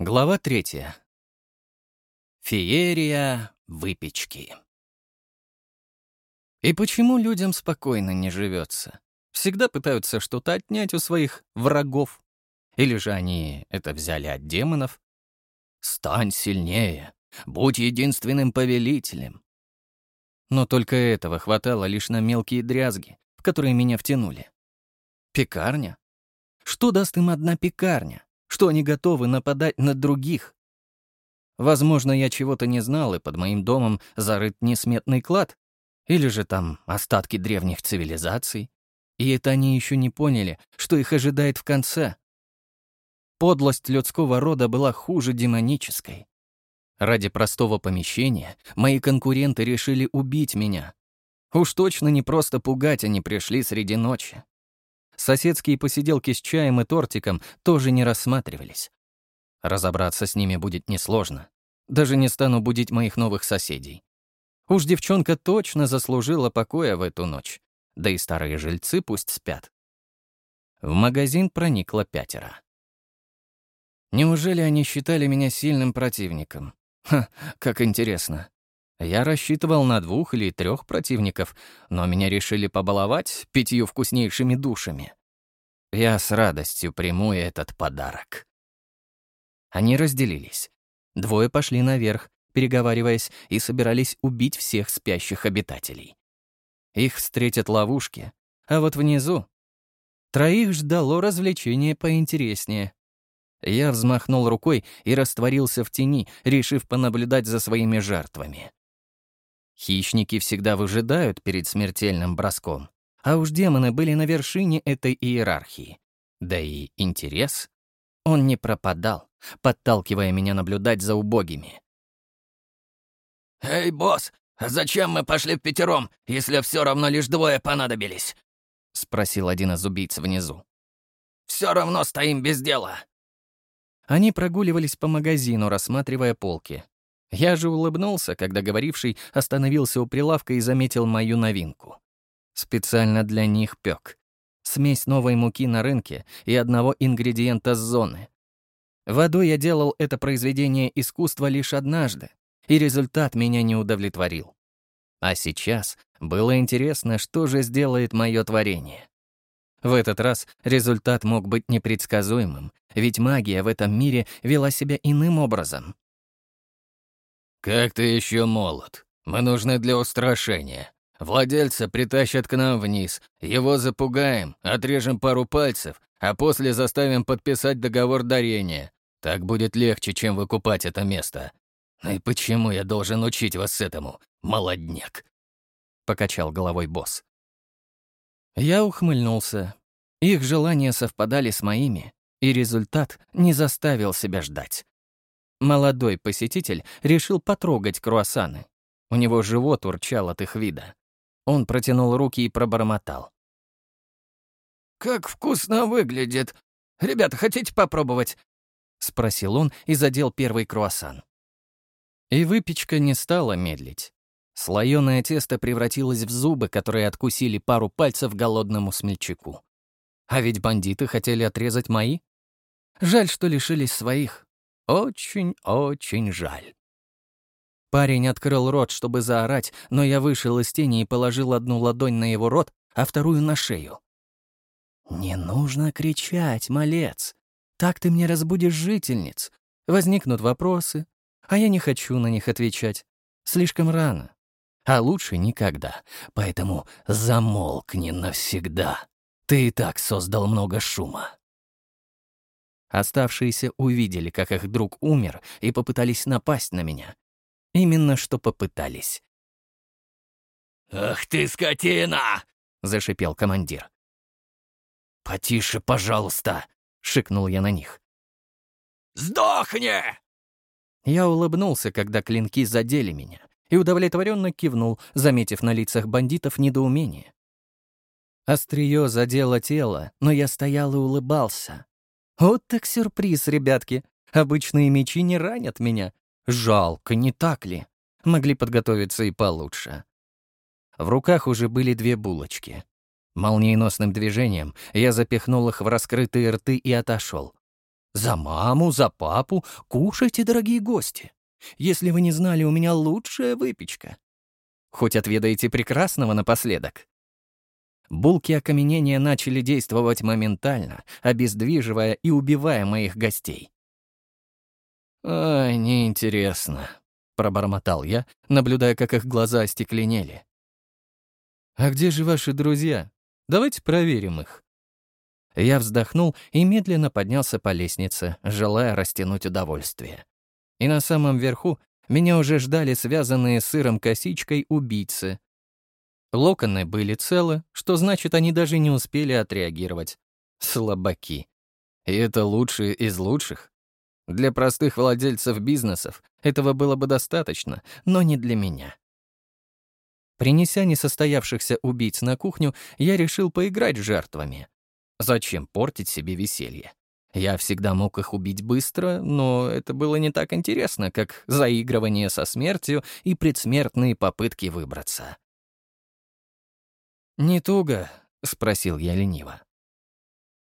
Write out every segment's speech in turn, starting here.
Глава третья. Феерия выпечки. И почему людям спокойно не живется? Всегда пытаются что-то отнять у своих врагов. Или же они это взяли от демонов? Стань сильнее, будь единственным повелителем. Но только этого хватало лишь на мелкие дрязги, в которые меня втянули. Пекарня? Что даст им одна пекарня? Что они готовы нападать на других. Возможно, я чего-то не знал, и под моим домом зарыт несметный клад, или же там остатки древних цивилизаций. И это они еще не поняли, что их ожидает в конце. Подлость людского рода была хуже демонической. Ради простого помещения мои конкуренты решили убить меня. Уж точно не просто пугать они пришли среди ночи. Соседские посиделки с чаем и тортиком тоже не рассматривались. Разобраться с ними будет несложно. Даже не стану будить моих новых соседей. Уж девчонка точно заслужила покоя в эту ночь. Да и старые жильцы пусть спят. В магазин проникло пятеро. Неужели они считали меня сильным противником? Ха, как интересно. Я рассчитывал на двух или трех противников, но меня решили побаловать пятью вкуснейшими душами. Я с радостью приму этот подарок. Они разделились. Двое пошли наверх, переговариваясь, и собирались убить всех спящих обитателей. Их встретят ловушки, а вот внизу... Троих ждало развлечение поинтереснее. Я взмахнул рукой и растворился в тени, решив понаблюдать за своими жертвами. Хищники всегда выжидают перед смертельным броском, а уж демоны были на вершине этой иерархии. Да и интерес. Он не пропадал, подталкивая меня наблюдать за убогими. «Эй, босс, а зачем мы пошли в пятером, если все равно лишь двое понадобились?» — спросил один из убийц внизу. «Все равно стоим без дела». Они прогуливались по магазину, рассматривая полки, я же улыбнулся, когда говоривший остановился у прилавка и заметил мою новинку. Специально для них пек. Смесь новой муки на рынке и одного ингредиента с зоны. Водой я делал это произведение искусства лишь однажды, и результат меня не удовлетворил. А сейчас было интересно, что же сделает мое творение. В этот раз результат мог быть непредсказуемым, ведь магия в этом мире вела себя иным образом. «Как ты еще молод? Мы нужны для устрашения. Владельца притащат к нам вниз, его запугаем, отрежем пару пальцев, а после заставим подписать договор дарения. Так будет легче, чем выкупать это место. Ну и почему я должен учить вас этому, молодняк?» Покачал головой босс. Я ухмыльнулся. Их желания совпадали с моими, и результат не заставил себя ждать. Молодой посетитель решил потрогать круассаны. У него живот урчал от их вида. Он протянул руки и пробормотал. «Как вкусно выглядит! Ребята, хотите попробовать?» — спросил он и задел первый круассан. И выпечка не стала медлить. Слоёное тесто превратилось в зубы, которые откусили пару пальцев голодному смельчаку. А ведь бандиты хотели отрезать мои. Жаль, что лишились своих. Очень-очень жаль. Парень открыл рот, чтобы заорать, но я вышел из тени и положил одну ладонь на его рот, а вторую на шею. «Не нужно кричать, малец. Так ты мне разбудишь жительниц. Возникнут вопросы, а я не хочу на них отвечать. Слишком рано. А лучше никогда. Поэтому замолкни навсегда. Ты и так создал много шума». Оставшиеся увидели, как их друг умер, и попытались напасть на меня. Именно что попытались. «Ах ты, скотина!» — зашипел командир. «Потише, пожалуйста!» — шикнул я на них. «Сдохни!» Я улыбнулся, когда клинки задели меня, и удовлетворенно кивнул, заметив на лицах бандитов недоумение. Остриё задело тело, но я стоял и улыбался. Вот так сюрприз, ребятки. Обычные мечи не ранят меня. Жалко, не так ли? Могли подготовиться и получше. В руках уже были две булочки. Молниеносным движением я запихнул их в раскрытые рты и отошел. За маму, за папу. Кушайте, дорогие гости. Если вы не знали, у меня лучшая выпечка. Хоть отведаете прекрасного напоследок. Булки окаменения начали действовать моментально, обездвиживая и убивая моих гостей. «Ай, неинтересно», — пробормотал я, наблюдая, как их глаза остекленели. «А где же ваши друзья? Давайте проверим их». Я вздохнул и медленно поднялся по лестнице, желая растянуть удовольствие. И на самом верху меня уже ждали связанные сыром косичкой убийцы. Локоны были целы, что значит, они даже не успели отреагировать. Слабаки. И это лучшие из лучших. Для простых владельцев бизнесов этого было бы достаточно, но не для меня. Принеся несостоявшихся убийц на кухню, я решил поиграть с жертвами. Зачем портить себе веселье? Я всегда мог их убить быстро, но это было не так интересно, как заигрывание со смертью и предсмертные попытки выбраться. «Не туго?» — спросил я лениво.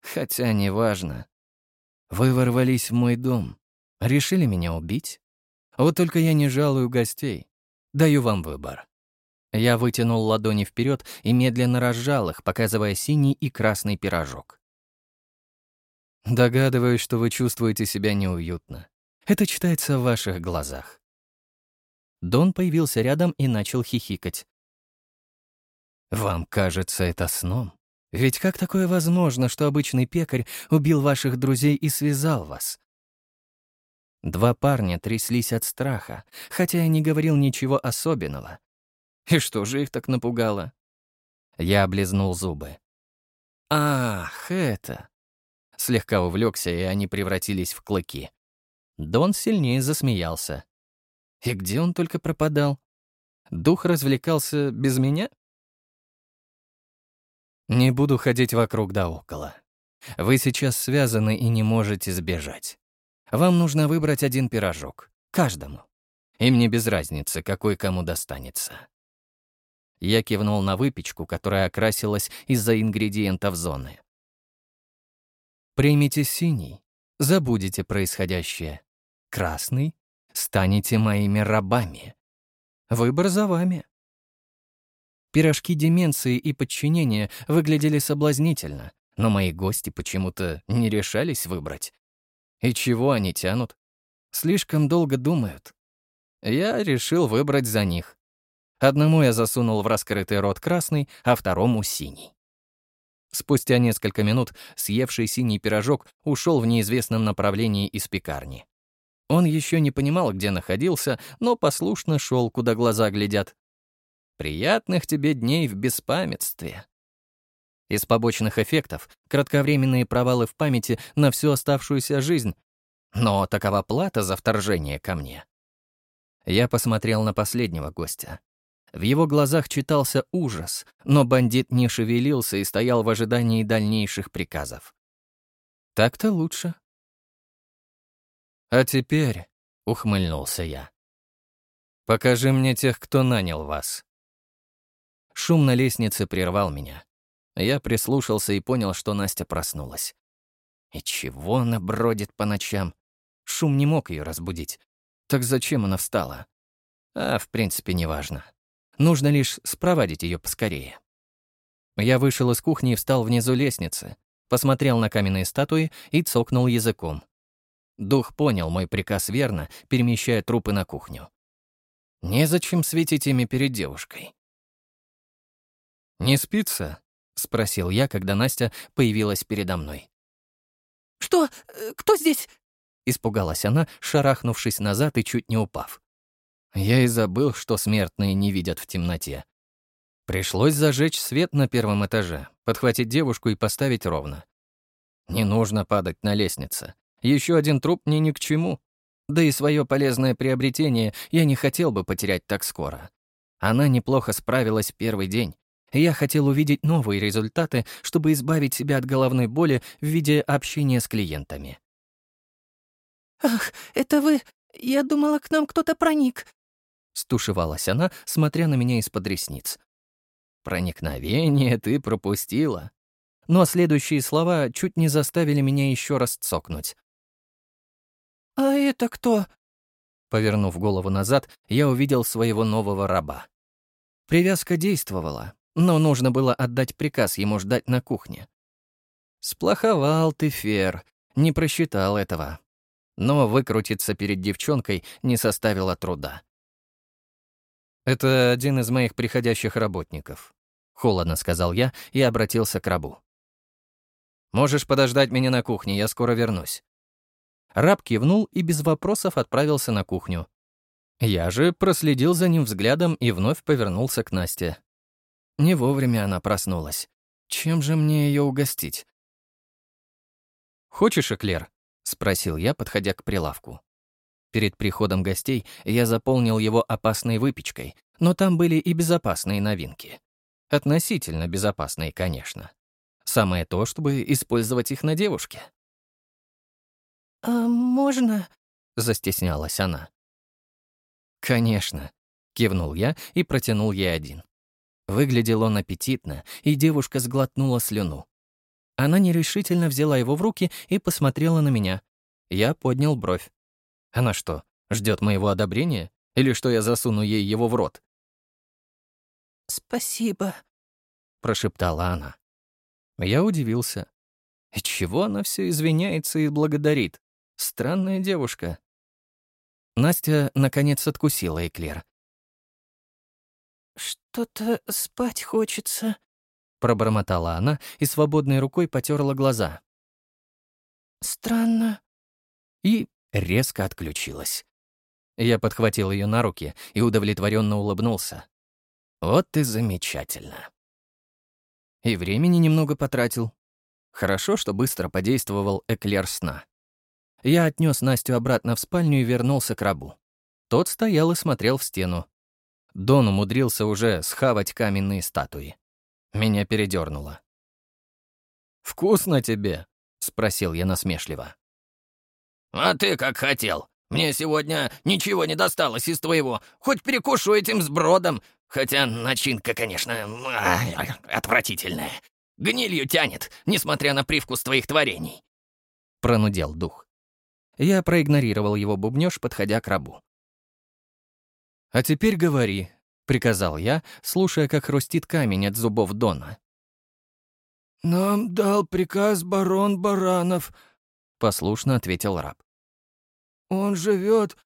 «Хотя неважно. Вы ворвались в мой дом, решили меня убить? Вот только я не жалую гостей. Даю вам выбор». Я вытянул ладони вперед и медленно разжал их, показывая синий и красный пирожок. Догадываюсь, что вы чувствуете себя неуютно. Это читается в ваших глазах. Дон появился рядом и начал хихикать. Вам кажется это сном? Ведь как такое возможно, что обычный пекарь убил ваших друзей и связал вас? Два парня тряслись от страха, хотя я не говорил ничего особенного. И что же их так напугало? Я облизнул зубы. Ах, это... Слегка увлекся, и они превратились в клыки. Дон сильнее засмеялся. И где он только пропадал? Дух развлекался без меня? Не буду ходить вокруг да около. Вы сейчас связаны и не можете сбежать. Вам нужно выбрать один пирожок. Каждому. И мне без разницы, какой кому достанется. Я кивнул на выпечку, которая окрасилась из-за ингредиентов зоны. Примите синий, забудете происходящее. Красный — станете моими рабами. Выбор за вами. Пирожки деменции и подчинения выглядели соблазнительно, но мои гости почему-то не решались выбрать. И чего они тянут? Слишком долго думают. Я решил выбрать за них. Одному я засунул в раскрытый рот красный, а второму — синий. Спустя несколько минут съевший синий пирожок ушел в неизвестном направлении из пекарни. Он еще не понимал, где находился, но послушно шел, куда глаза глядят. «Приятных тебе дней в беспамятстве». Из побочных эффектов — кратковременные провалы в памяти на всю оставшуюся жизнь. Но такова плата за вторжение ко мне. Я посмотрел на последнего гостя. В его глазах читался ужас, но бандит не шевелился и стоял в ожидании дальнейших приказов. Так-то лучше. «А теперь», — ухмыльнулся я, — «покажи мне тех, кто нанял вас». Шум на лестнице прервал меня. Я прислушался и понял, что Настя проснулась. И чего она бродит по ночам? Шум не мог ее разбудить. Так зачем она встала? А, в принципе, неважно. Нужно лишь спровадить ее поскорее. Я вышел из кухни и встал внизу лестницы, посмотрел на каменные статуи и цокнул языком. Дух понял мой приказ верно, перемещая трупы на кухню. Незачем светить ими перед девушкой. «Не спится?» — спросил я, когда Настя появилась передо мной. «Что? Кто здесь?» — испугалась она, шарахнувшись назад и чуть не упав. Я и забыл, что смертные не видят в темноте. Пришлось зажечь свет на первом этаже, подхватить девушку и поставить ровно. Не нужно падать на лестнице. Еще один труп мне ни к чему. Да и свое полезное приобретение я не хотел бы потерять так скоро. Она неплохо справилась первый день. Я хотел увидеть новые результаты, чтобы избавить себя от головной боли в виде общения с клиентами. «Ах, это вы! Я думала, к нам кто-то проник. Стушевалась она, смотря на меня из-под ресниц. «Проникновение ты пропустила». Но следующие слова чуть не заставили меня еще раз цокнуть. «А это кто?» Повернув голову назад, я увидел своего нового раба. Привязка действовала, но нужно было отдать приказ ему ждать на кухне. Сплоховал ты, Фер, не просчитал этого. Но выкрутиться перед девчонкой не составило труда. «Это один из моих приходящих работников», — холодно сказал я и обратился к рабу. «Можешь подождать меня на кухне, я скоро вернусь». Раб кивнул и без вопросов отправился на кухню. Я же проследил за ним взглядом и вновь повернулся к Насте. Не вовремя она проснулась. Чем же мне ее угостить? «Хочешь эклер?» — спросил я, подходя к прилавку. Перед приходом гостей я заполнил его опасной выпечкой, но там были и безопасные новинки. Относительно безопасные, конечно. Самое то, чтобы использовать их на девушке. «А можно?» — застеснялась она. «Конечно», — кивнул я и протянул ей один. Выглядел он аппетитно, и девушка сглотнула слюну. Она нерешительно взяла его в руки и посмотрела на меня. Я поднял бровь. Она что, ждет моего одобрения? Или что я засуну ей его в рот? «Спасибо», — прошептала она. Я удивился. И чего она все извиняется и благодарит? Странная девушка. Настя, наконец, откусила эклер. «Что-то спать хочется», — пробормотала она и свободной рукой потерла глаза. «Странно». И резко отключилась. Я подхватил ее на руки и удовлетворенно улыбнулся. Вот и замечательно. И времени немного потратил. Хорошо, что быстро подействовал эклер сна. Я отнес Настю обратно в спальню и вернулся к рабу. Тот стоял и смотрел в стену. Дон умудрился уже схавать каменные статуи. Меня передернуло. «Вкусно тебе?» — спросил я насмешливо. «А ты как хотел. Мне сегодня ничего не досталось из твоего. Хоть перекушу этим сбродом. Хотя начинка, конечно, отвратительная. Гнилью тянет, несмотря на привкус твоих творений». Пронудел дух. Я проигнорировал его бубнёж, подходя к рабу. «А теперь говори», — приказал я, слушая, как хрустит камень от зубов Дона. «Нам дал приказ барон Баранов», — послушно ответил раб. Он живет.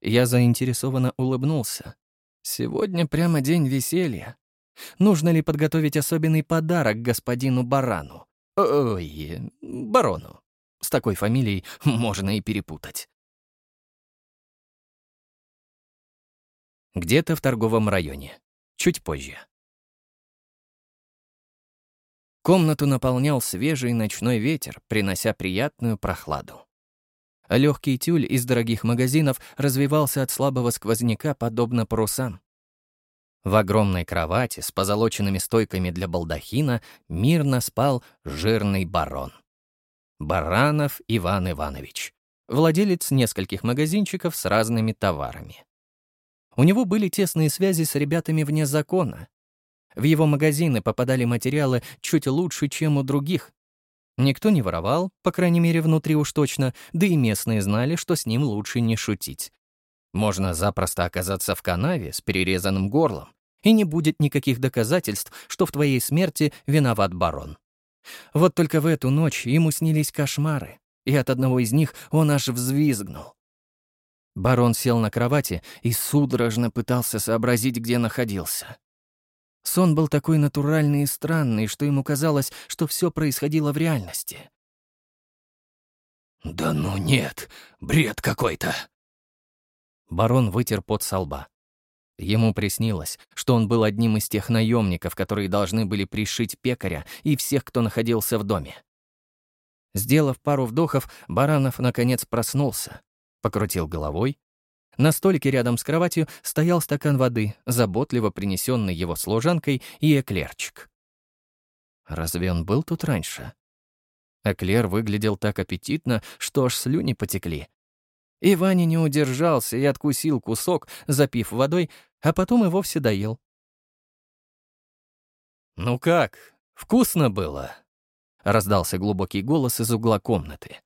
Я заинтересованно улыбнулся. Сегодня прямо день веселья. Нужно ли подготовить особенный подарок господину Барану? Ой, барону. С такой фамилией можно и перепутать. Где-то в торговом районе. Чуть позже. Комнату наполнял свежий ночной ветер, принося приятную прохладу легкий тюль из дорогих магазинов развивался от слабого сквозняка, подобно парусам. В огромной кровати с позолоченными стойками для балдахина мирно спал жирный барон. Баранов Иван Иванович, владелец нескольких магазинчиков с разными товарами. У него были тесные связи с ребятами вне закона. В его магазины попадали материалы чуть лучше, чем у других, Никто не воровал, по крайней мере, внутри уж точно, да и местные знали, что с ним лучше не шутить. Можно запросто оказаться в канаве с перерезанным горлом, и не будет никаких доказательств, что в твоей смерти виноват барон. Вот только в эту ночь ему снились кошмары, и от одного из них он аж взвизгнул. Барон сел на кровати и судорожно пытался сообразить, где находился. Сон был такой натуральный и странный, что ему казалось, что все происходило в реальности. «Да ну нет, бред какой-то!» Барон вытер пот со лба. Ему приснилось, что он был одним из тех наемников, которые должны были пришить пекаря и всех, кто находился в доме. Сделав пару вдохов, Баранов, наконец, проснулся, покрутил головой на столике рядом с кроватью стоял стакан воды, заботливо принесенный его служанкой, и эклерчик. Разве он был тут раньше? Эклер выглядел так аппетитно, что аж слюни потекли. И Ваня не удержался и откусил кусок, запив водой, а потом и вовсе доел. «Ну как, вкусно было?» — раздался глубокий голос из угла комнаты.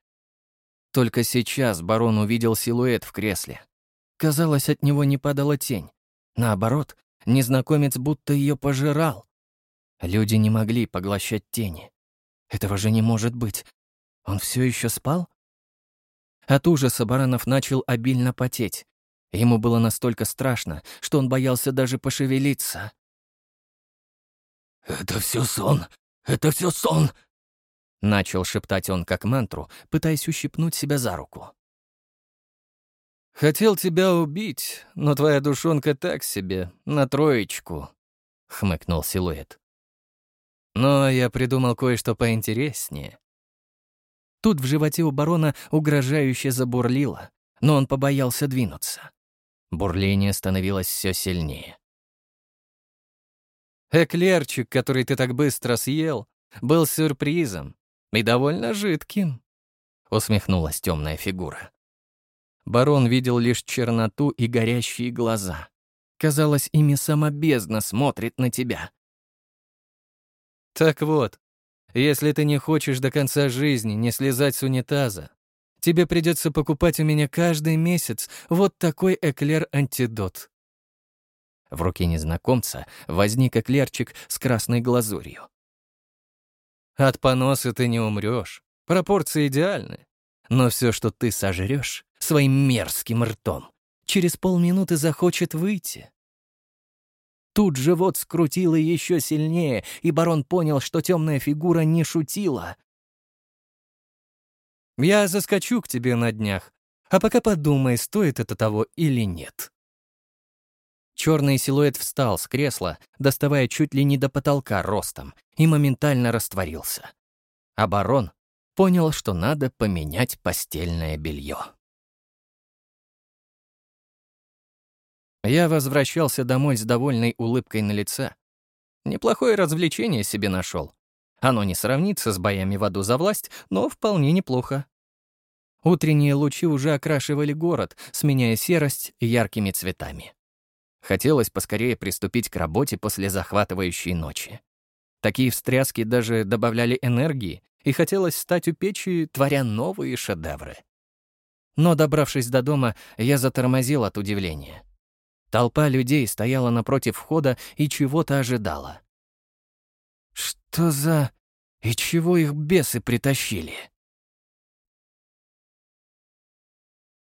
Только сейчас барон увидел силуэт в кресле. Казалось, от него не падала тень. Наоборот, незнакомец будто ее пожирал. Люди не могли поглощать тени. Этого же не может быть. Он все еще спал? От ужаса Баранов начал обильно потеть. Ему было настолько страшно, что он боялся даже пошевелиться. «Это все сон! Это все сон!» Начал шептать он как мантру, пытаясь ущипнуть себя за руку. «Хотел тебя убить, но твоя душонка так себе, на троечку», — хмыкнул силуэт. «Но я придумал кое-что поинтереснее. Тут в животе у барона угрожающе забурлило, но он побоялся двинуться. Бурление становилось все сильнее. «Эклерчик, который ты так быстро съел, был сюрпризом и довольно жидким», — усмехнулась темная фигура. Барон видел лишь черноту и горящие глаза. Казалось, ими сама бездна смотрит на тебя. «Так вот, если ты не хочешь до конца жизни не слезать с унитаза, тебе придется покупать у меня каждый месяц вот такой эклер-антидот». В руке незнакомца возник эклерчик с красной глазурью. От поноса ты не умрешь, пропорции идеальны. Но все, что ты сожрешь своим мерзким ртом, через полминуты захочет выйти. Тут живот скрутило еще сильнее, и барон понял, что темная фигура не шутила. «Я заскочу к тебе на днях, а пока подумай, стоит это того или нет». Черный силуэт встал с кресла, доставая чуть ли не до потолка ростом, и моментально растворился. А барон понял, что надо поменять постельное белье. Я возвращался домой с довольной улыбкой на лице. Неплохое развлечение себе нашел. Оно не сравнится с боями в аду за власть, но вполне неплохо. Утренние лучи уже окрашивали город, сменяя серость яркими цветами. Хотелось поскорее приступить к работе после захватывающей ночи. Такие встряски даже добавляли энергии, и хотелось стать у печи, творя новые шедевры. Но, добравшись до дома, я затормозил от удивления. Толпа людей стояла напротив входа и чего-то ожидала. Что за... И чего их бесы притащили?